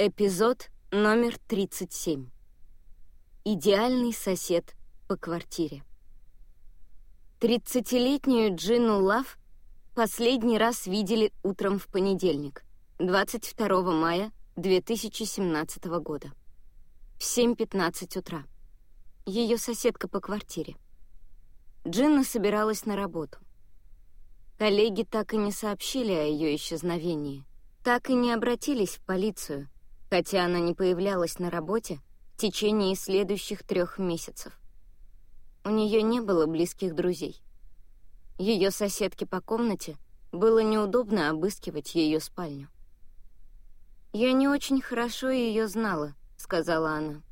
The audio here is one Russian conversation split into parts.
Эпизод номер 37. Идеальный сосед по квартире. Тридцатилетнюю Джину Лав последний раз видели утром в понедельник, 22 мая 2017 года. В 7.15 утра. Ее соседка по квартире. Джинна собиралась на работу. Коллеги так и не сообщили о ее исчезновении, так и не обратились в полицию — хотя она не появлялась на работе в течение следующих трех месяцев. У нее не было близких друзей. Ее соседке по комнате было неудобно обыскивать ее спальню. «Я не очень хорошо ее знала», — сказала она.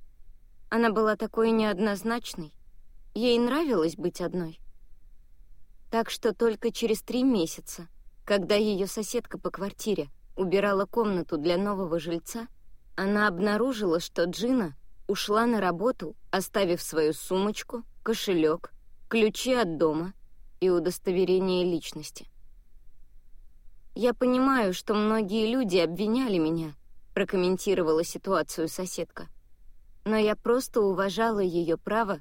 Она была такой неоднозначной. Ей нравилось быть одной. Так что только через три месяца, когда ее соседка по квартире убирала комнату для нового жильца, она обнаружила, что Джина ушла на работу, оставив свою сумочку, кошелек, ключи от дома и удостоверение личности. «Я понимаю, что многие люди обвиняли меня», прокомментировала ситуацию соседка. «Но я просто уважала ее право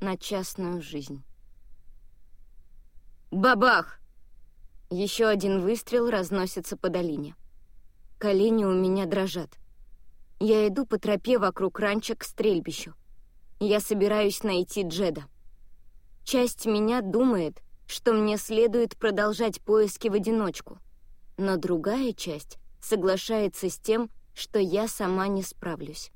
на частную жизнь». «Бабах!» Еще один выстрел разносится по долине. Колени у меня дрожат. Я иду по тропе вокруг ранчо к стрельбищу. Я собираюсь найти Джеда. Часть меня думает, что мне следует продолжать поиски в одиночку, но другая часть соглашается с тем, что я сама не справлюсь.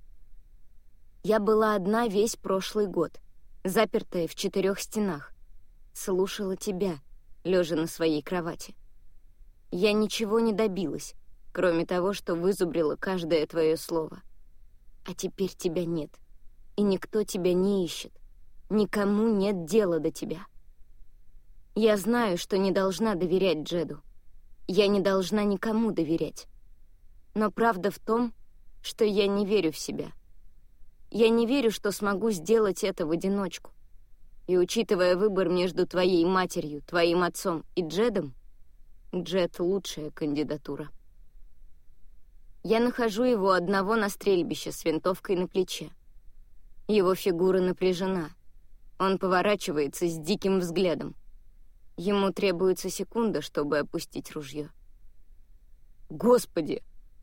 Я была одна весь прошлый год, запертая в четырех стенах. Слушала тебя, лежа на своей кровати. Я ничего не добилась, кроме того, что вызубрила каждое твое слово. А теперь тебя нет, и никто тебя не ищет. Никому нет дела до тебя. Я знаю, что не должна доверять Джеду. Я не должна никому доверять. Но правда в том, что я не верю в себя. Я не верю, что смогу сделать это в одиночку. И учитывая выбор между твоей матерью, твоим отцом и Джедом, Джед — лучшая кандидатура. Я нахожу его одного на стрельбище с винтовкой на плече. Его фигура напряжена. Он поворачивается с диким взглядом. Ему требуется секунда, чтобы опустить ружье. «Господи!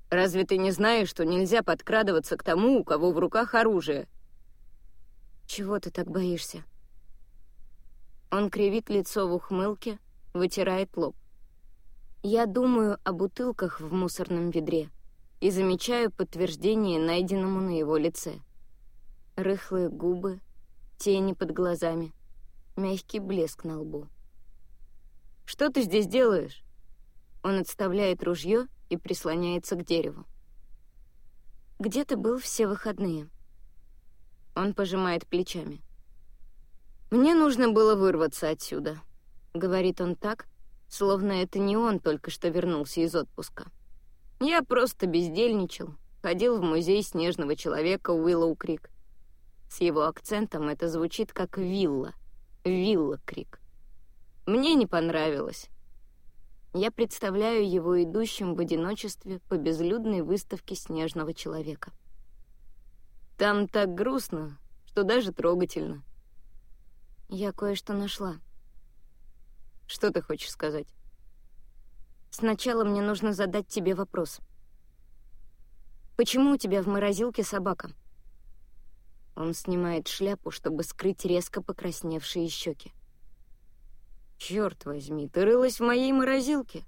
Разве ты не знаешь, что нельзя подкрадываться к тому, у кого в руках оружие?» «Чего ты так боишься?» Он кривит лицо в ухмылке, вытирает лоб. «Я думаю о бутылках в мусорном ведре» и замечаю подтверждение найденному на его лице. Рыхлые губы, тени под глазами, мягкий блеск на лбу. «Что ты здесь делаешь?» Он отставляет ружье и прислоняется к дереву. «Где ты был все выходные?» Он пожимает плечами. «Мне нужно было вырваться отсюда», — говорит он так, словно это не он только что вернулся из отпуска. Я просто бездельничал, ходил в музей снежного человека Уиллоу Крик. С его акцентом это звучит как «вилла», «вилла Крик». Мне не понравилось. Я представляю его идущим в одиночестве по безлюдной выставке снежного человека. Там так грустно, что даже трогательно. Я кое-что нашла. Что ты хочешь сказать? Сначала мне нужно задать тебе вопрос. Почему у тебя в морозилке собака? Он снимает шляпу, чтобы скрыть резко покрасневшие щеки. Черт возьми, ты рылась в моей морозилке.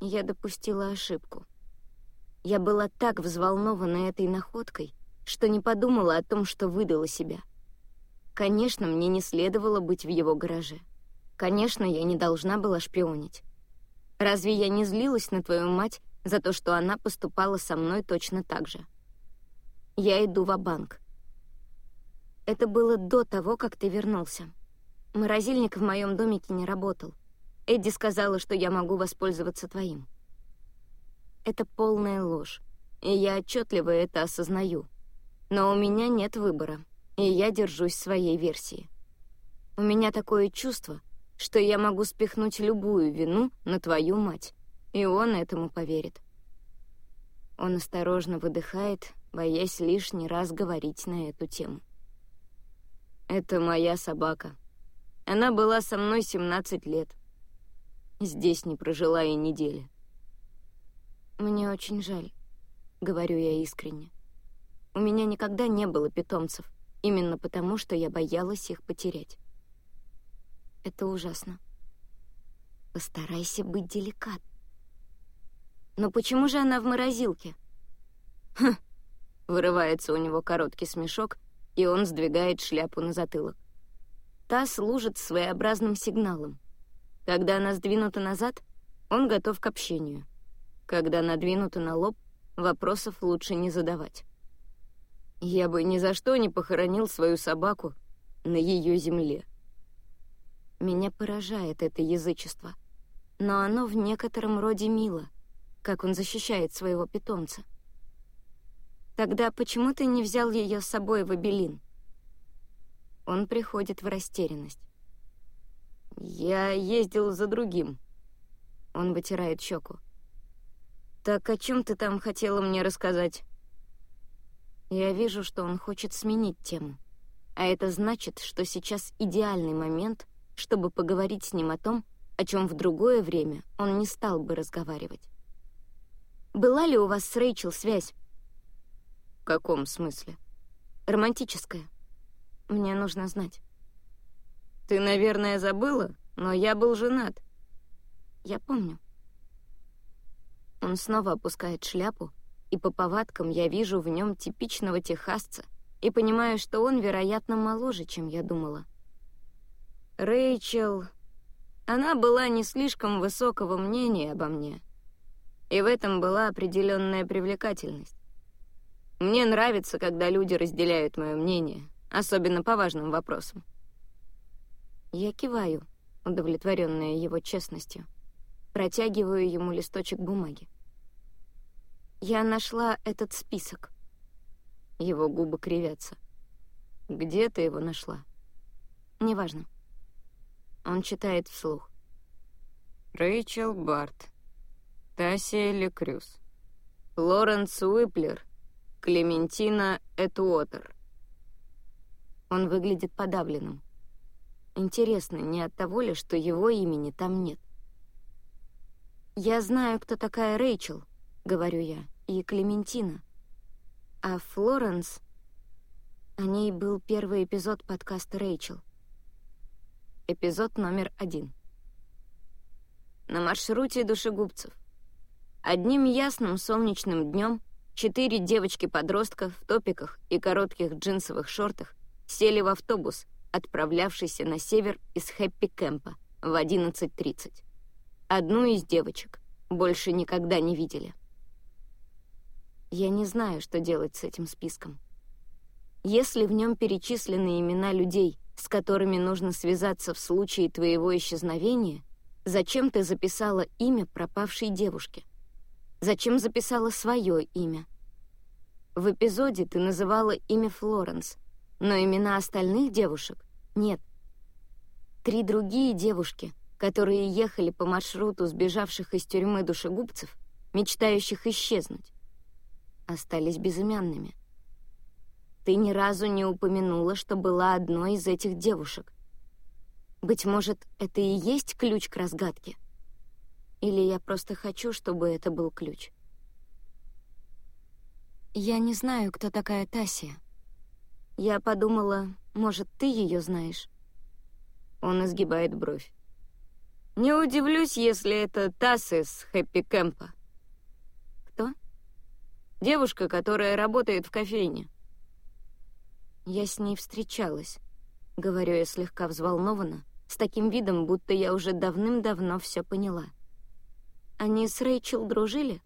Я допустила ошибку. Я была так взволнована этой находкой, что не подумала о том, что выдала себя. Конечно, мне не следовало быть в его гараже. Конечно, я не должна была шпионить. Разве я не злилась на твою мать за то, что она поступала со мной точно так же? Я иду в банк Это было до того, как ты вернулся. Морозильник в моем домике не работал. Эдди сказала, что я могу воспользоваться твоим. Это полная ложь, и я отчетливо это осознаю. Но у меня нет выбора, и я держусь своей версии. У меня такое чувство, что я могу спихнуть любую вину на твою мать, и он этому поверит. Он осторожно выдыхает, боясь лишний раз говорить на эту тему. «Это моя собака. Она была со мной 17 лет. Здесь не прожила и недели». «Мне очень жаль», — говорю я искренне. «У меня никогда не было питомцев, именно потому, что я боялась их потерять. Это ужасно. Постарайся быть деликат. Но почему же она в морозилке?» «Хм!» — вырывается у него короткий смешок — и он сдвигает шляпу на затылок. Та служит своеобразным сигналом. Когда она сдвинута назад, он готов к общению. Когда надвинута на лоб, вопросов лучше не задавать. Я бы ни за что не похоронил свою собаку на ее земле. Меня поражает это язычество, но оно в некотором роде мило, как он защищает своего питомца. Тогда почему ты не взял ее с собой в Абелин? Он приходит в растерянность. Я ездил за другим. Он вытирает щеку. Так о чем ты там хотела мне рассказать? Я вижу, что он хочет сменить тему. А это значит, что сейчас идеальный момент, чтобы поговорить с ним о том, о чем в другое время он не стал бы разговаривать. «Была ли у вас с Рэйчел связь?» «В каком смысле?» «Романтическая. Мне нужно знать». «Ты, наверное, забыла, но я был женат». «Я помню». Он снова опускает шляпу, и по повадкам я вижу в нем типичного техасца и понимаю, что он, вероятно, моложе, чем я думала. Рэйчел... Она была не слишком высокого мнения обо мне, и в этом была определенная привлекательность. Мне нравится, когда люди разделяют мое мнение, особенно по важным вопросам. Я киваю, удовлетворенная его честностью. Протягиваю ему листочек бумаги. Я нашла этот список. Его губы кривятся. Где ты его нашла? Неважно. Он читает вслух. Рэйчел Барт. Тасия Лекрюс. Лоренс Уиплер Клементина Этуотер. Он выглядит подавленным. Интересно, не от того ли, что его имени там нет? «Я знаю, кто такая Рэйчел», — говорю я, — «и Клементина. А Флоренс...» О ней был первый эпизод подкаста «Рэйчел». Эпизод номер один. На маршруте душегубцев. Одним ясным солнечным днем Четыре девочки-подростка в топиках и коротких джинсовых шортах сели в автобус, отправлявшийся на север из Хэппи-Кэмпа в 11.30. Одну из девочек больше никогда не видели. Я не знаю, что делать с этим списком. Если в нем перечислены имена людей, с которыми нужно связаться в случае твоего исчезновения, зачем ты записала имя пропавшей девушки? Зачем записала свое имя? В эпизоде ты называла имя Флоренс, но имена остальных девушек нет. Три другие девушки, которые ехали по маршруту сбежавших из тюрьмы душегубцев, мечтающих исчезнуть, остались безымянными. Ты ни разу не упомянула, что была одной из этих девушек. Быть может, это и есть ключ к разгадке — или я просто хочу, чтобы это был ключ? Я не знаю, кто такая Тасия. Я подумала, может, ты ее знаешь? Он изгибает бровь. Не удивлюсь, если это Тасс из Хэппи Кэмпа. Кто? Девушка, которая работает в кофейне. Я с ней встречалась, говорю я слегка взволнованно, с таким видом, будто я уже давным-давно все поняла. — они с Рэйчел дружили?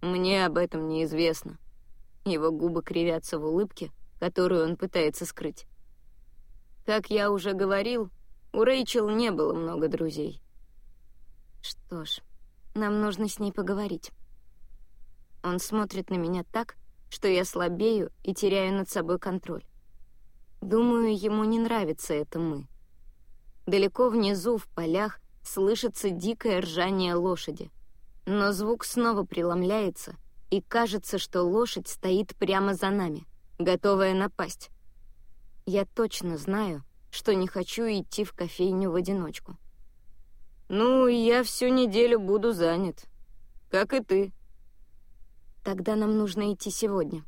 Мне об этом неизвестно. Его губы кривятся в улыбке, которую он пытается скрыть. Как я уже говорил, у Рэйчел не было много друзей. Что ж, нам нужно с ней поговорить. Он смотрит на меня так, что я слабею и теряю над собой контроль. Думаю, ему не нравится это мы. Далеко внизу, в полях, слышится дикое ржание лошади. Но звук снова преломляется, и кажется, что лошадь стоит прямо за нами, готовая напасть. Я точно знаю, что не хочу идти в кофейню в одиночку. «Ну, я всю неделю буду занят. Как и ты». «Тогда нам нужно идти сегодня».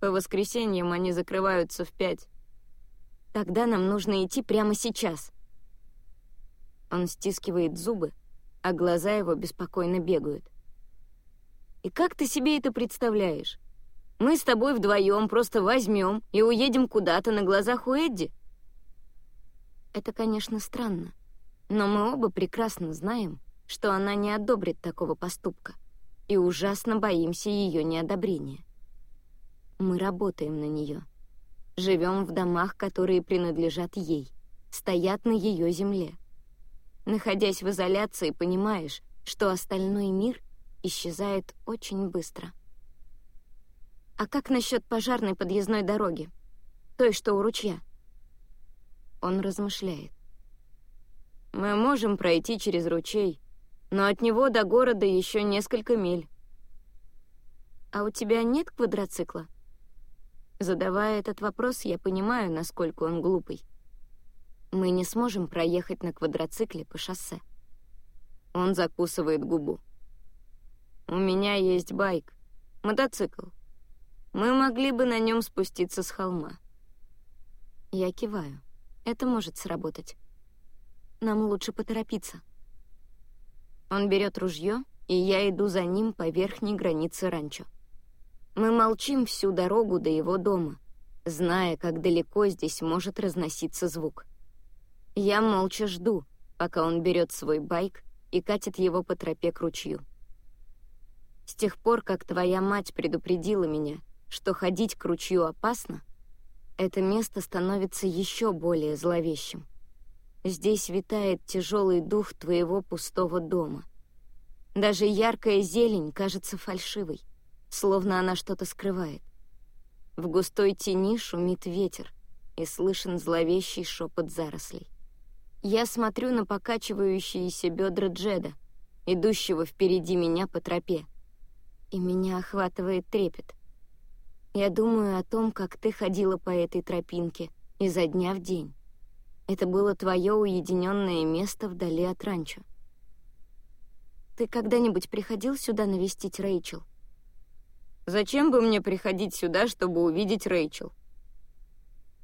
«По воскресеньям они закрываются в пять». «Тогда нам нужно идти прямо сейчас». Он стискивает зубы, а глаза его беспокойно бегают. «И как ты себе это представляешь? Мы с тобой вдвоем просто возьмем и уедем куда-то на глазах у Эдди?» Это, конечно, странно, но мы оба прекрасно знаем, что она не одобрит такого поступка, и ужасно боимся ее неодобрения. Мы работаем на нее, живем в домах, которые принадлежат ей, стоят на ее земле. Находясь в изоляции, понимаешь, что остальной мир исчезает очень быстро. А как насчет пожарной подъездной дороги? Той, что у ручья? Он размышляет. Мы можем пройти через ручей, но от него до города еще несколько миль. А у тебя нет квадроцикла? Задавая этот вопрос, я понимаю, насколько он глупый. Мы не сможем проехать на квадроцикле по шоссе. Он закусывает губу. У меня есть байк, мотоцикл. Мы могли бы на нем спуститься с холма. Я киваю. Это может сработать. Нам лучше поторопиться. Он берет ружье, и я иду за ним по верхней границе ранчо. Мы молчим всю дорогу до его дома, зная, как далеко здесь может разноситься звук. Я молча жду, пока он берет свой байк и катит его по тропе к ручью. С тех пор, как твоя мать предупредила меня, что ходить к ручью опасно, это место становится еще более зловещим. Здесь витает тяжелый дух твоего пустого дома. Даже яркая зелень кажется фальшивой, словно она что-то скрывает. В густой тени шумит ветер, и слышен зловещий шепот зарослей. Я смотрю на покачивающиеся бедра Джеда, идущего впереди меня по тропе, и меня охватывает трепет. Я думаю о том, как ты ходила по этой тропинке изо дня в день. Это было твое уединенное место вдали от ранчо. Ты когда-нибудь приходил сюда навестить Рэйчел? Зачем бы мне приходить сюда, чтобы увидеть Рэйчел?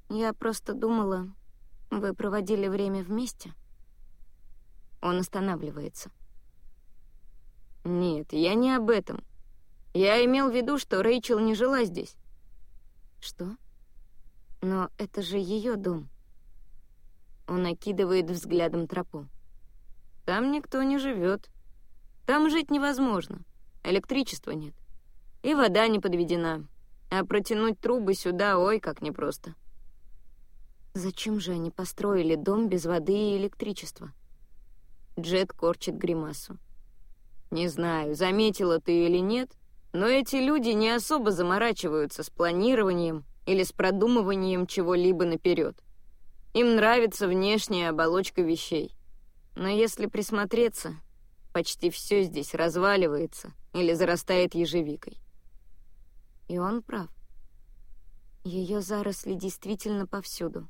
Я просто думала, вы проводили время вместе? Он останавливается. Нет, я не об этом. Я имел в виду, что Рэйчел не жила здесь. Что? Но это же ее дом. Он окидывает взглядом тропу. Там никто не живет. Там жить невозможно. Электричества нет. И вода не подведена. А протянуть трубы сюда, ой, как непросто. Зачем же они построили дом без воды и электричества? Джет корчит гримасу. Не знаю, заметила ты или нет, но эти люди не особо заморачиваются с планированием или с продумыванием чего-либо наперед. Им нравится внешняя оболочка вещей. Но если присмотреться, почти все здесь разваливается или зарастает ежевикой. И он прав. Ее заросли действительно повсюду.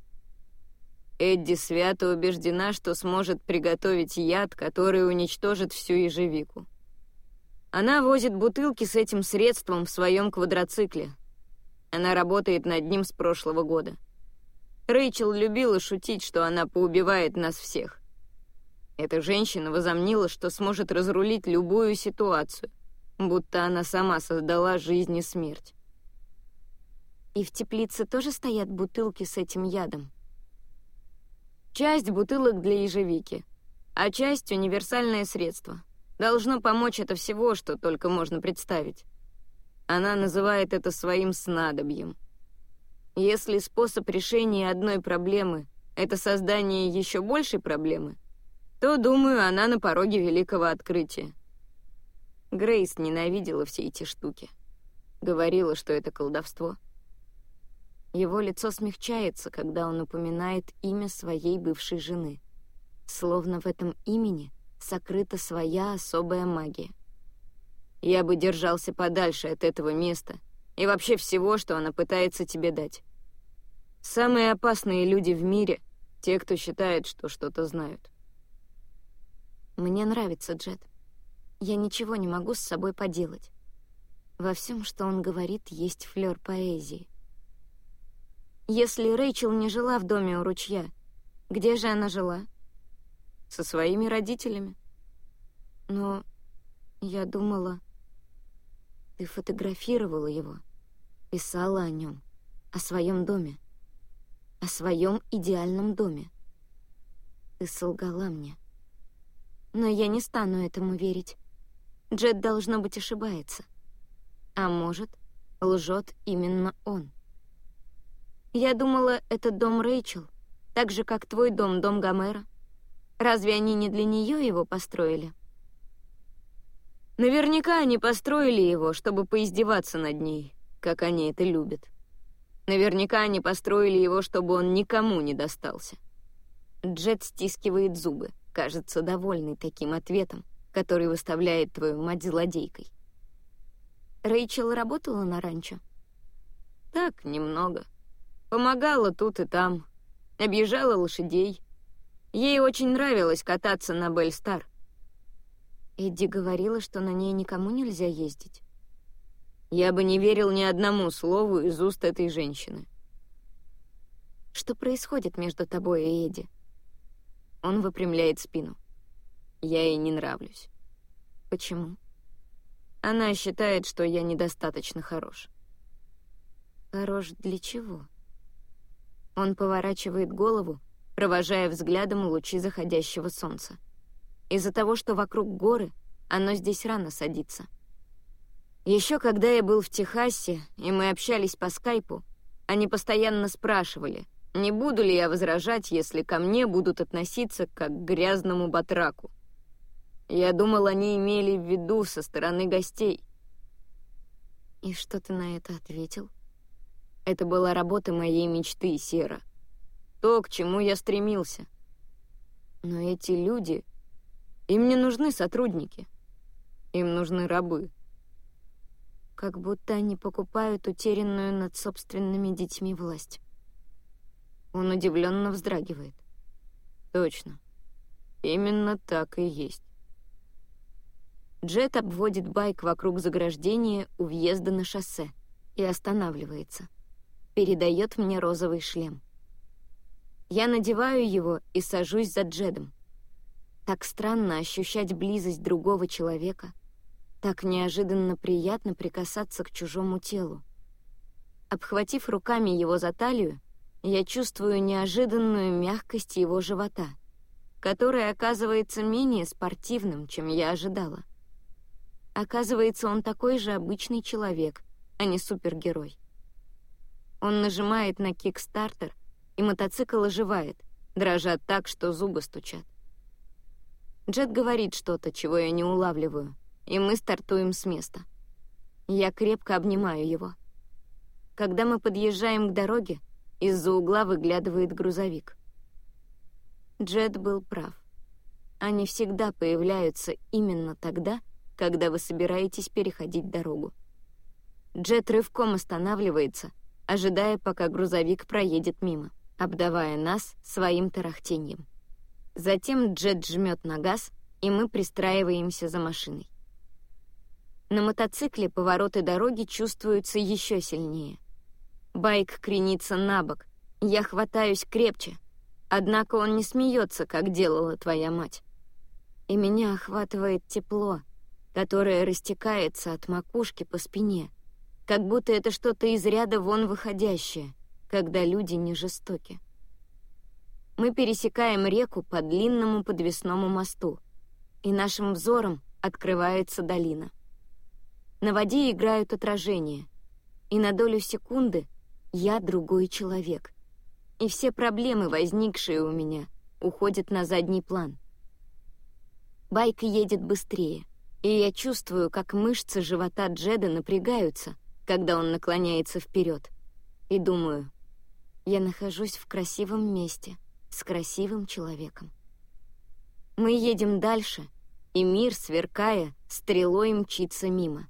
Эдди свято убеждена, что сможет приготовить яд, который уничтожит всю ежевику. Она возит бутылки с этим средством в своем квадроцикле. Она работает над ним с прошлого года. Рэйчел любила шутить, что она поубивает нас всех. Эта женщина возомнила, что сможет разрулить любую ситуацию, будто она сама создала жизнь и смерть. И в теплице тоже стоят бутылки с этим ядом? Часть бутылок для ежевики, а часть — универсальное средство. Должно помочь это всего, что только можно представить. Она называет это своим снадобьем. Если способ решения одной проблемы — это создание еще большей проблемы, то, думаю, она на пороге великого открытия. Грейс ненавидела все эти штуки. Говорила, что это колдовство — его лицо смягчается, когда он упоминает имя своей бывшей жены. Словно в этом имени сокрыта своя особая магия. я бы держался подальше от этого места и вообще всего, что она пытается тебе дать. Самые опасные люди в мире — те, кто считает, что что-то знают. Мне нравится Джет. Я ничего не могу с собой поделать. Во всем, что он говорит, есть флёр поэзии. Если Рэйчел не жила в доме у ручья, где же она жила? Со своими родителями. Но я думала... Ты фотографировала его, писала о нем, о своем доме, о своем идеальном доме. Ты солгала мне. Но я не стану этому верить. Джет, должно быть, ошибается. А может, лжет именно он. Я думала, это дом Рэйчел, так же, как твой дом, дом Гомера. Разве они не для нее его построили? Наверняка они построили его, чтобы поиздеваться над ней, как они это любят. Наверняка они построили его, чтобы он никому не достался. Джет стискивает зубы, кажется, довольный таким ответом, который выставляет твою мать злодейкой. Рэйчел работала на ранчо? Так, немного. Помогала тут и там. Объезжала лошадей. Ей очень нравилось кататься на Бельстар. Эдди говорила, что на ней никому нельзя ездить. Я бы не верил ни одному слову из уст этой женщины. Что происходит между тобой и Эдди? Он выпрямляет спину. Я ей не нравлюсь. Почему? Она считает, что я недостаточно хорош. Хорош для чего? Он поворачивает голову, провожая взглядом лучи заходящего солнца. Из-за того, что вокруг горы, оно здесь рано садится. Еще когда я был в Техасе, и мы общались по скайпу, они постоянно спрашивали, не буду ли я возражать, если ко мне будут относиться как к грязному батраку. Я думал, они имели в виду со стороны гостей. И что ты на это ответил? Это была работа моей мечты, Сера. То, к чему я стремился. Но эти люди... Им не нужны сотрудники. Им нужны рабы. Как будто они покупают утерянную над собственными детьми власть. Он удивленно вздрагивает. Точно. Именно так и есть. Джет обводит байк вокруг заграждения у въезда на шоссе и останавливается. Передает мне розовый шлем. Я надеваю его и сажусь за Джедом. Так странно ощущать близость другого человека. Так неожиданно приятно прикасаться к чужому телу. Обхватив руками его за талию, я чувствую неожиданную мягкость его живота, который оказывается менее спортивным, чем я ожидала. Оказывается, он такой же обычный человек, а не супергерой. Он нажимает на кикстартер, и мотоцикл оживает, дрожат так, что зубы стучат. Джет говорит что-то, чего я не улавливаю, и мы стартуем с места. Я крепко обнимаю его. Когда мы подъезжаем к дороге, из-за угла выглядывает грузовик. Джет был прав. Они всегда появляются именно тогда, когда вы собираетесь переходить дорогу. Джет рывком останавливается, ожидая, пока грузовик проедет мимо, обдавая нас своим тарахтением. Затем Джет жмет на газ, и мы пристраиваемся за машиной. На мотоцикле повороты дороги чувствуются еще сильнее. Байк кренится на бок, я хватаюсь крепче, однако он не смеется, как делала твоя мать. И меня охватывает тепло, которая растекается от макушки по спине, как будто это что-то из ряда вон выходящее, когда люди не жестоки. Мы пересекаем реку по длинному подвесному мосту, и нашим взором открывается долина. На воде играют отражения, и на долю секунды я другой человек, и все проблемы, возникшие у меня, уходят на задний план. Байк едет быстрее — и я чувствую, как мышцы живота Джеда напрягаются, когда он наклоняется вперед. И думаю, я нахожусь в красивом месте с красивым человеком. Мы едем дальше, и мир, сверкая, стрелой мчится мимо.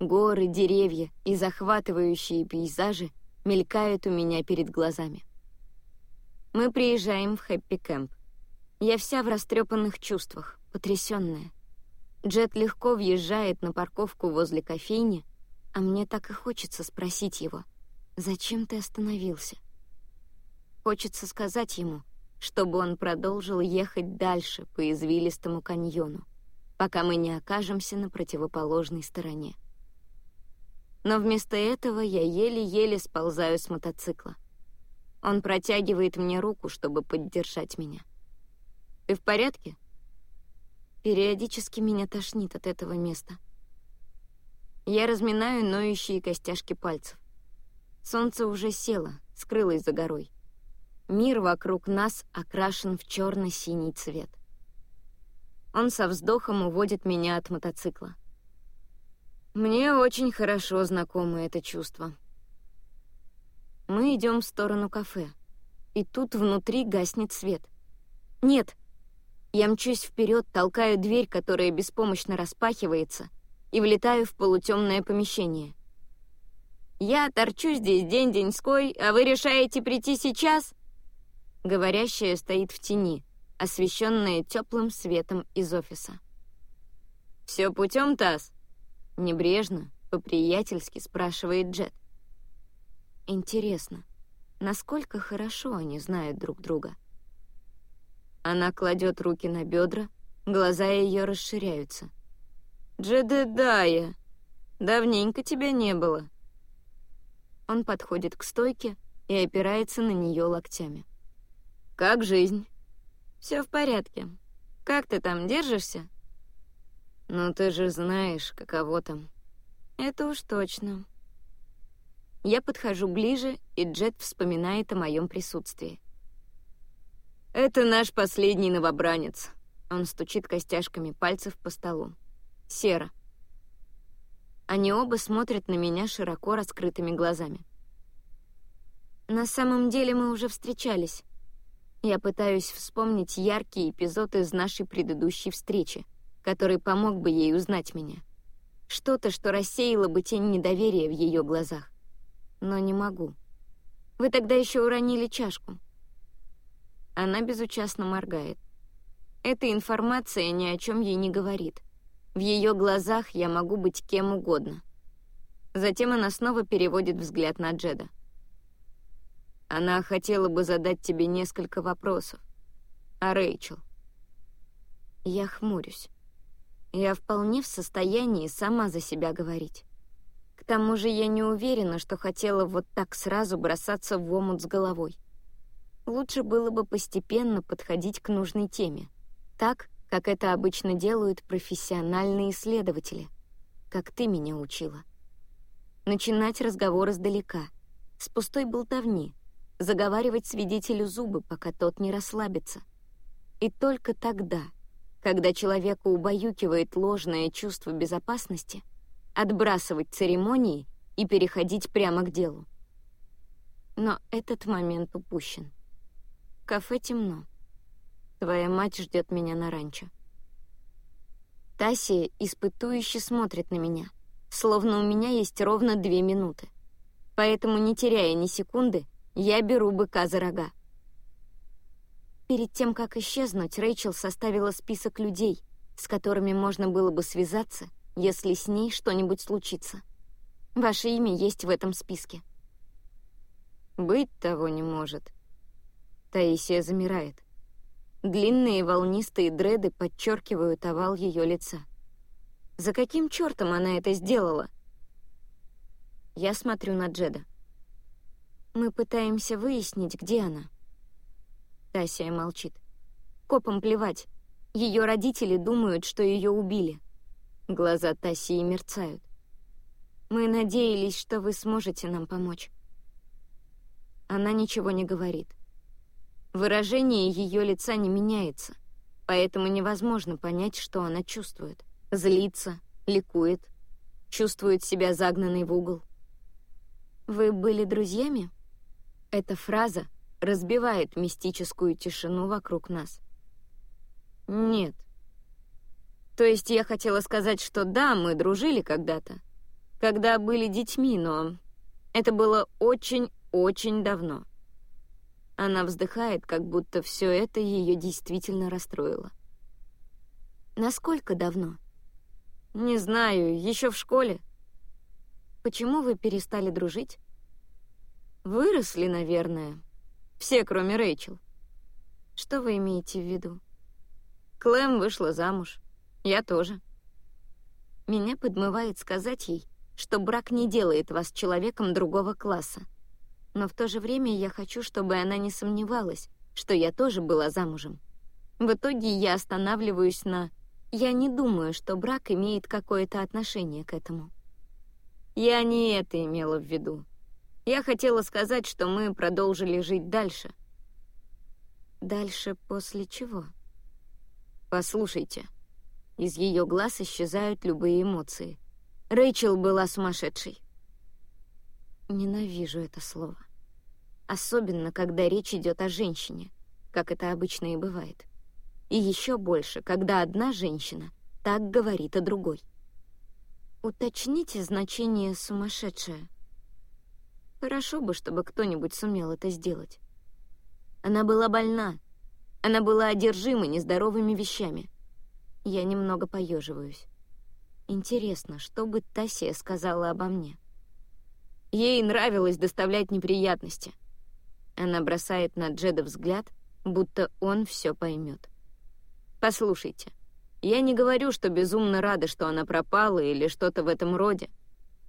Горы, деревья и захватывающие пейзажи мелькают у меня перед глазами. Мы приезжаем в хэппи-кэмп. Я вся в растрепанных чувствах, потрясённая. Джет легко въезжает на парковку возле кофейни, а мне так и хочется спросить его, «Зачем ты остановился?» Хочется сказать ему, чтобы он продолжил ехать дальше по извилистому каньону, пока мы не окажемся на противоположной стороне. Но вместо этого я еле-еле сползаю с мотоцикла. Он протягивает мне руку, чтобы поддержать меня. «Ты в порядке?» Периодически меня тошнит от этого места. Я разминаю ноющие костяшки пальцев. Солнце уже село, скрылось за горой. Мир вокруг нас окрашен в черно-синий цвет. Он со вздохом уводит меня от мотоцикла. Мне очень хорошо знакомо это чувство. Мы идем в сторону кафе, и тут внутри гаснет свет. Нет, я мчусь вперед, толкаю дверь, которая беспомощно распахивается, и влетаю в полутемное помещение. «Я торчу здесь день-деньской, а вы решаете прийти сейчас?» Говорящая стоит в тени, освещенная теплым светом из офиса. «Все путем, Тасс?» Небрежно, по-приятельски спрашивает Джет. Интересно, насколько хорошо они знают друг друга? Она кладет руки на бедра, глаза ее расширяются. «Джедедая, давненько тебя не было». Он подходит к стойке и опирается на нее локтями. «Как жизнь?» «Все в порядке. Как ты там, держишься?» «Ну ты же знаешь, каково там». «Это уж точно». Я подхожу ближе, и Джет вспоминает о моем присутствии. «Это наш последний новобранец». Он стучит костяшками пальцев по столу. «Сера». Они оба смотрят на меня широко раскрытыми глазами. На самом деле мы уже встречались. Я пытаюсь вспомнить яркий эпизод из нашей предыдущей встречи, который помог бы ей узнать меня. Что-то, что рассеяло бы тень недоверия в ее глазах. Но не могу. Вы тогда еще уронили чашку. Она безучастно моргает. Эта информация ни о чем ей не говорит. В ее глазах я могу быть кем угодно. Затем она снова переводит взгляд на Джеда. Она хотела бы задать тебе несколько вопросов. А Рэйчел? Я хмурюсь. Я вполне в состоянии сама за себя говорить. К тому же я не уверена, что хотела вот так сразу бросаться в омут с головой лучше было бы постепенно подходить к нужной теме, так, как это обычно делают профессиональные исследователи, как ты меня учила. Начинать разговор издалека, с пустой болтовни, заговаривать свидетелю зубы, пока тот не расслабится. И только тогда, когда человека убаюкивает ложное чувство безопасности, отбрасывать церемонии и переходить прямо к делу. Но этот момент упущен кафе темно. Твоя мать ждет меня на ранчо. Тасия испытующе смотрит на меня, словно у меня есть ровно две минуты. Поэтому, не теряя ни секунды, я беру быка за рога. Перед тем, как исчезнуть, Рэйчел составила список людей, с которыми можно было бы связаться, если с ней что-нибудь случится. Ваше имя есть в этом списке. Быть того не может. Таисия замирает. Длинные волнистые дреды подчеркивают овал ее лица. За каким чертом она это сделала? Я смотрю на Джеда. Мы пытаемся выяснить, где она. Тасия молчит. Копам плевать. Ее родители думают, что ее убили. Глаза Тасии мерцают. Мы надеялись, что вы сможете нам помочь. Она ничего не говорит. Выражение ее лица не меняется, поэтому невозможно понять, что она чувствует. Злится, ликует, чувствует себя загнанной в угол. «Вы были друзьями?» Эта фраза разбивает мистическую тишину вокруг нас. «Нет». То есть я хотела сказать, что да, мы дружили когда-то, когда были детьми, но это было очень-очень давно. Она вздыхает, как будто все это ее действительно расстроило. Насколько давно? Не знаю, еще в школе. Почему вы перестали дружить? Выросли, наверное. Все, кроме Рэйчел. Что вы имеете в виду? Клэм вышла замуж. Я тоже. Меня подмывает сказать ей, что брак не делает вас человеком другого класса. Но в то же время я хочу, чтобы она не сомневалась, что я тоже была замужем. В итоге я останавливаюсь на «я не думаю, что брак имеет какое-то отношение к этому». Я не это имела в виду. Я хотела сказать, что мы продолжили жить дальше. Дальше после чего? Послушайте. Из ее глаз исчезают любые эмоции. Рэйчел была сумасшедшей. Ненавижу это слово. Особенно, когда речь идет о женщине, как это обычно и бывает. И еще больше, когда одна женщина так говорит о другой. Уточните значение «сумасшедшая». Хорошо бы, чтобы кто-нибудь сумел это сделать. Она была больна. Она была одержима нездоровыми вещами. Я немного поеживаюсь. Интересно, что бы Тасия сказала обо мне? Ей нравилось доставлять неприятности. Она бросает на Джеда взгляд, будто он все поймет. Послушайте, я не говорю, что безумно рада, что она пропала или что-то в этом роде.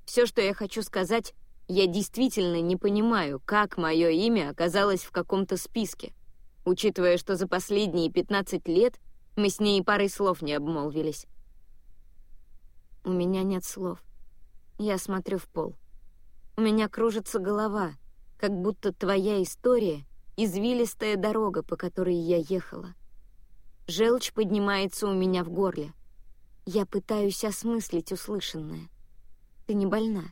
Все, что я хочу сказать, я действительно не понимаю, как мое имя оказалось в каком-то списке, учитывая, что за последние 15 лет мы с ней парой слов не обмолвились. У меня нет слов. Я смотрю в пол. У меня кружится голова, как будто твоя история — извилистая дорога, по которой я ехала. Желчь поднимается у меня в горле. Я пытаюсь осмыслить услышанное. Ты не больна.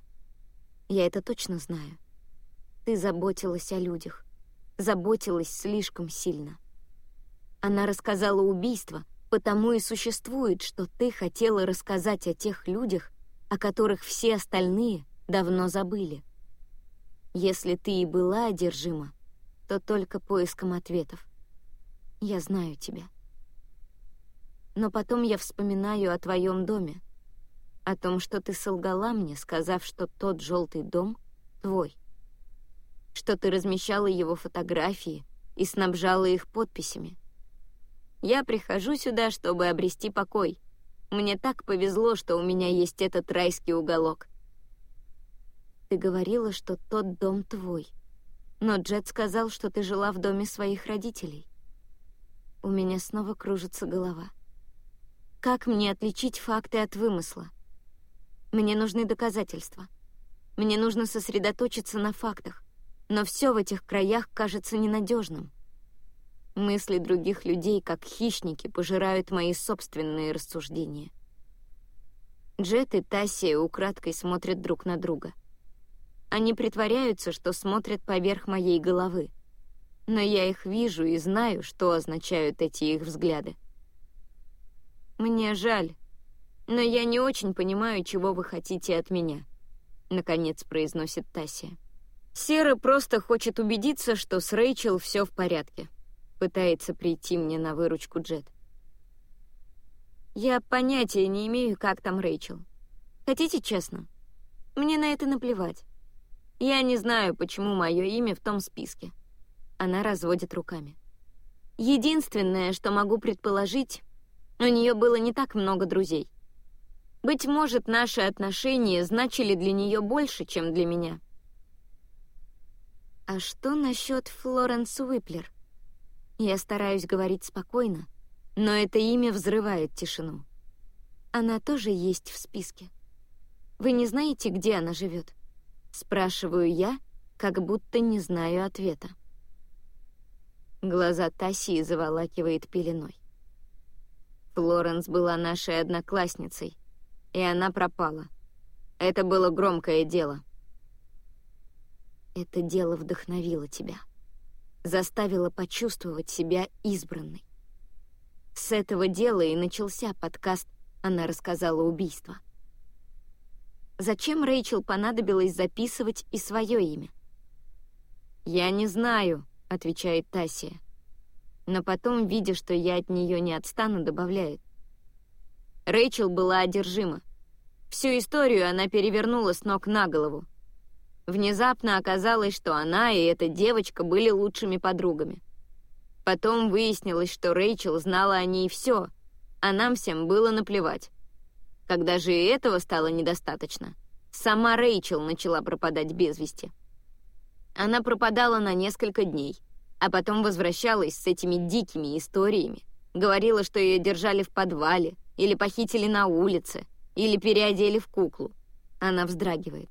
Я это точно знаю. Ты заботилась о людях. Заботилась слишком сильно. Она рассказала убийство — потому и существует, что ты хотела рассказать о тех людях, о которых все остальные давно забыли. Если ты и была одержима, то только поиском ответов. Я знаю тебя. Но потом я вспоминаю о твоем доме, о том, что ты солгала мне, сказав, что тот желтый дом твой, что ты размещала его фотографии и снабжала их подписями — я прихожу сюда, чтобы обрести покой. Мне так повезло, что у меня есть этот райский уголок. Ты говорила, что тот дом твой. Но Джет сказал, что ты жила в доме своих родителей. У меня снова кружится голова. Как мне отличить факты от вымысла? Мне нужны доказательства. Мне нужно сосредоточиться на фактах. Но все в этих краях кажется ненадежным. Мысли других людей, как хищники, пожирают мои собственные рассуждения. Джет и Тассия украдкой смотрят друг на друга. Они притворяются, что смотрят поверх моей головы. Но я их вижу и знаю, что означают эти их взгляды. «Мне жаль, но я не очень понимаю, чего вы хотите от меня», — наконец произносит Тассия. Сера просто хочет убедиться, что с Рэйчел все в порядке пытается прийти мне на выручку Джет. Я понятия не имею, как там Рэйчел. Хотите честно? Мне на это наплевать. Я не знаю, почему мое имя в том списке. Она разводит руками. Единственное, что могу предположить, у нее было не так много друзей. Быть может, наши отношения значили для нее больше, чем для меня. А что насчет Флоренс Уиплер? Я стараюсь говорить спокойно, но это имя взрывает тишину. Она тоже есть в списке. Вы не знаете, где она живет? Спрашиваю я, как будто не знаю ответа. Глаза Тассии заволакивает пеленой. Флоренс была нашей одноклассницей, и она пропала. Это было громкое дело. Это дело вдохновило тебя заставила почувствовать себя избранной. С этого дела и начался подкаст она рассказала убийство. Зачем Рэйчел понадобилось записывать и свое имя? «Я не знаю», — отвечает Тасия. Но потом, видя, что я от нее не отстану, добавляет. Рэйчел была одержима. Всю историю она перевернула с ног на голову. Внезапно оказалось, что она и эта девочка были лучшими подругами. Потом выяснилось, что Рэйчел знала о ней все, а нам всем было наплевать. Когда же и этого стало недостаточно, сама Рэйчел начала пропадать без вести. Она пропадала на несколько дней, а потом возвращалась с этими дикими историями. Говорила, что ее держали в подвале, или похитили на улице, или переодели в куклу. Она вздрагивает.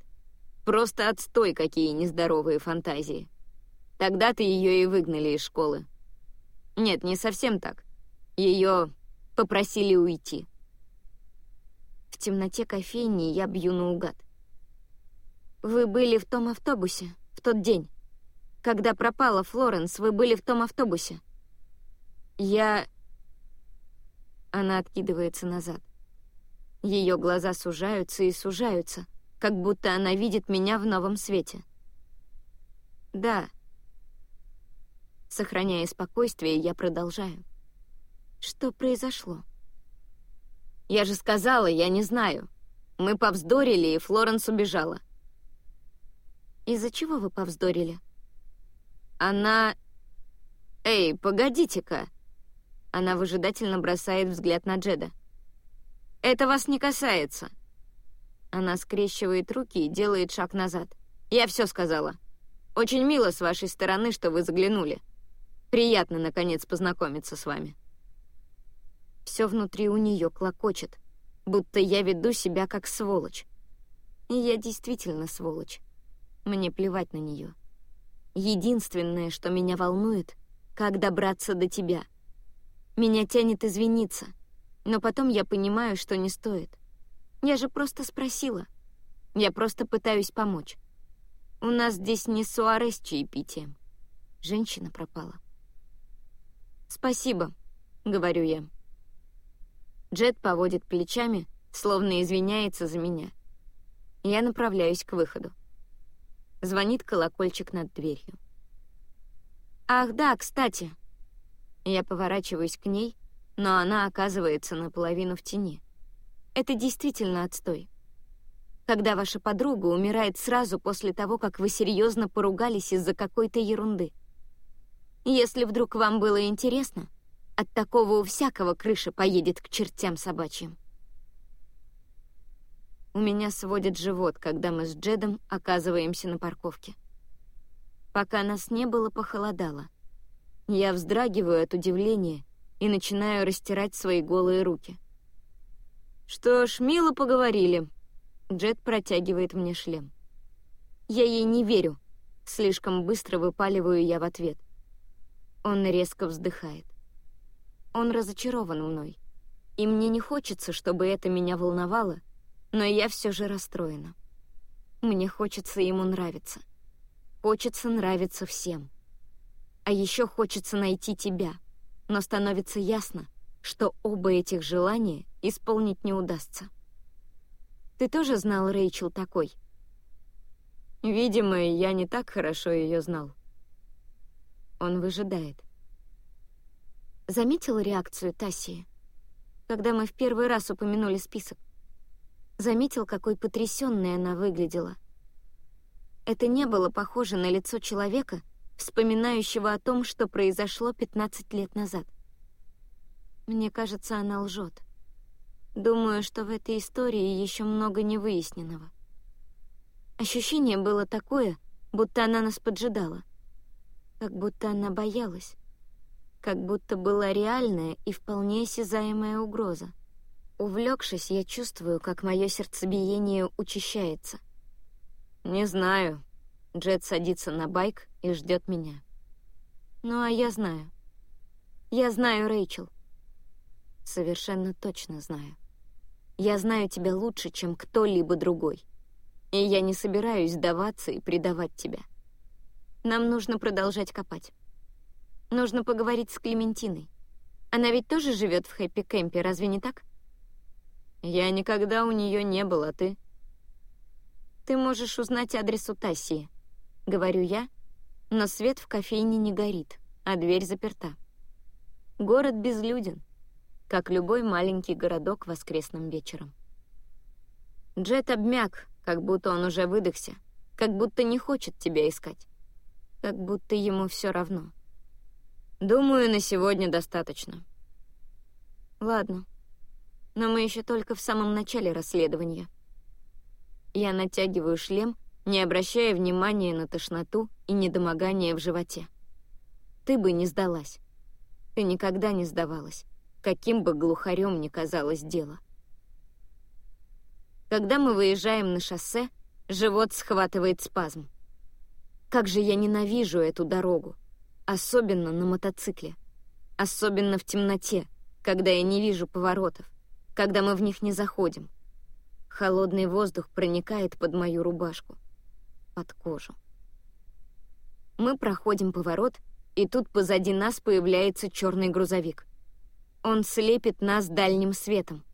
Просто отстой, какие нездоровые фантазии. Тогда-то ее и выгнали из школы. Нет, не совсем так. Ее попросили уйти. В темноте кофейни я бью наугад. Вы были в том автобусе в тот день. Когда пропала Флоренс, вы были в том автобусе. Я... Она откидывается назад. Ее глаза сужаются и сужаются, как будто она видит меня в новом свете. Да. Сохраняя спокойствие, я продолжаю. Что произошло? Я же сказала, я не знаю. Мы повздорили, и Флоренс убежала. Из-за чего вы повздорили? Она... Эй, погодите-ка. Она выжидательно бросает взгляд на Джеда. Это вас не касается. Она скрещивает руки и делает шаг назад. Я все сказала. Очень мило с вашей стороны, что вы заглянули. Приятно, наконец, познакомиться с вами. Все внутри у нее клокочет, будто я веду себя как сволочь. И я действительно сволочь. Мне плевать на нее. Единственное, что меня волнует, как добраться до тебя. Меня тянет извиниться, но потом я понимаю, что не стоит. Я же просто спросила. Я просто пытаюсь помочь. У нас здесь не суаре с чаепитием. Женщина пропала. «Спасибо», — говорю я. Джет поводит плечами, словно извиняется за меня. Я направляюсь к выходу. Звонит колокольчик над дверью. «Ах, да, кстати!» Я поворачиваюсь к ней, но она оказывается наполовину в тени. Это действительно отстой. Когда ваша подруга умирает сразу после того, как вы серьезно поругались из-за какой-то ерунды. Если вдруг вам было интересно, от такого у всякого крыша поедет к чертям собачьим. У меня сводит живот, когда мы с Джедом оказываемся на парковке. Пока нас не было, похолодало. Я вздрагиваю от удивления и начинаю растирать свои голые руки. «Что ж, мило поговорили». Джет протягивает мне шлем. Я ей не верю. Слишком быстро выпаливаю я в ответ. Он резко вздыхает. Он разочарован мной. И мне не хочется, чтобы это меня волновало, но я все же расстроена. Мне хочется ему нравиться. Хочется нравиться всем. А еще хочется найти тебя, но становится ясно, что оба этих желания исполнить не удастся. Ты тоже знал Рэйчел такой? Видимо, я не так хорошо ее знал. Он выжидает. Заметил реакцию Тассии, когда мы в первый раз упомянули список? Заметил, какой потрясенной она выглядела. Это не было похоже на лицо человека, вспоминающего о том, что произошло 15 лет назад. Мне кажется, она лжет. Думаю, что в этой истории еще много невыясненного. Ощущение было такое, будто она нас поджидала. Как будто она боялась. Как будто была реальная и вполне осязаемая угроза. Увлекшись, я чувствую, как мое сердцебиение учащается. «Не знаю». Джет садится на байк и ждет меня. «Ну, а я знаю. Я знаю Рэйчел. Совершенно точно знаю. Я знаю тебя лучше, чем кто-либо другой. И я не собираюсь сдаваться и предавать тебя. Нам нужно продолжать копать. Нужно поговорить с Клементиной. Она ведь тоже живет в хэппи-кэмпе, разве не так? Я никогда у нее не был, а ты? Ты можешь узнать адрес у Тассии, говорю я, но свет в кофейне не горит, а дверь заперта. Город безлюден, как любой маленький городок воскресным вечером. Джет обмяк, как будто он уже выдохся, как будто не хочет тебя искать, как будто ему все равно. Думаю, на сегодня достаточно. Ладно, но мы еще только в самом начале расследования. Я натягиваю шлем, не обращая внимания на тошноту и недомогание в животе. Ты бы не сдалась. Ты никогда не сдавалась, каким бы глухарем ни казалось дело. Когда мы выезжаем на шоссе, живот схватывает спазм. Как же я ненавижу эту дорогу, особенно на мотоцикле, особенно в темноте, когда я не вижу поворотов, когда мы в них не заходим. Холодный воздух проникает под мою рубашку, под кожу. Мы проходим поворот, и тут позади нас появляется черный грузовик. Он слепит нас дальним светом.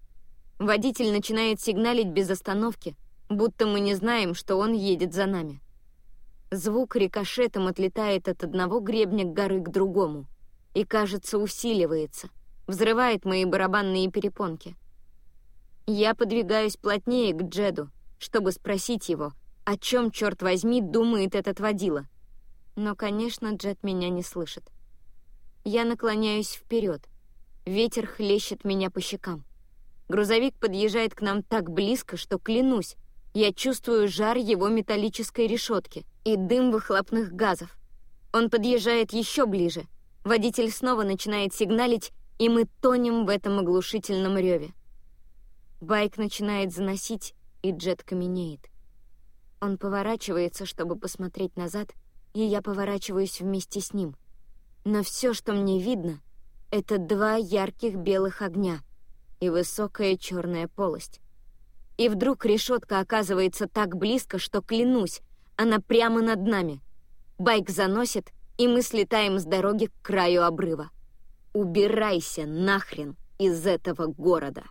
Водитель начинает сигналить без остановки, будто мы не знаем, что он едет за нами. Звук рикошетом отлетает от одного гребня горы к другому и, кажется, усиливается, взрывает мои барабанные перепонки. Я подвигаюсь плотнее к Джеду, чтобы спросить его, о чем, черт возьми, думает этот водила. Но, конечно, Джед меня не слышит. Я наклоняюсь вперед. Ветер хлещет меня по щекам. Грузовик подъезжает к нам так близко, что, клянусь, я чувствую жар его металлической решетки и дым выхлопных газов. Он подъезжает еще ближе. Водитель снова начинает сигналить, и мы тонем в этом оглушительном реве. Байк начинает заносить, и Джет каменеет. Он поворачивается, чтобы посмотреть назад, и я поворачиваюсь вместе с ним. Но все, что мне видно, — это два ярких белых огня — и высокая черная полость. И вдруг решетка оказывается так близко, что, клянусь, она прямо над нами. Байк заносит, и мы слетаем с дороги к краю обрыва. Убирайся нахрен из этого города.